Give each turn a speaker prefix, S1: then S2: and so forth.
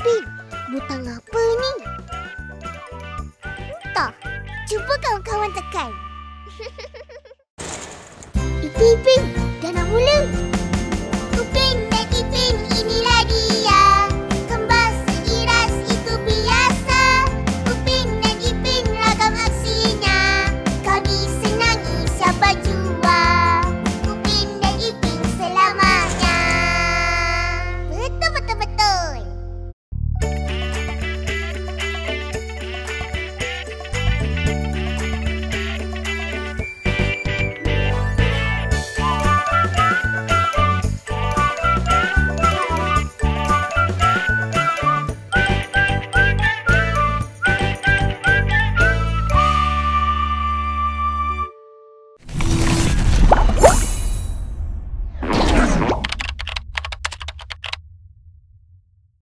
S1: Pin, butang apa ni? Entah. Cuba kawan-kawan tekan. Itu Ipin, dah nak mula.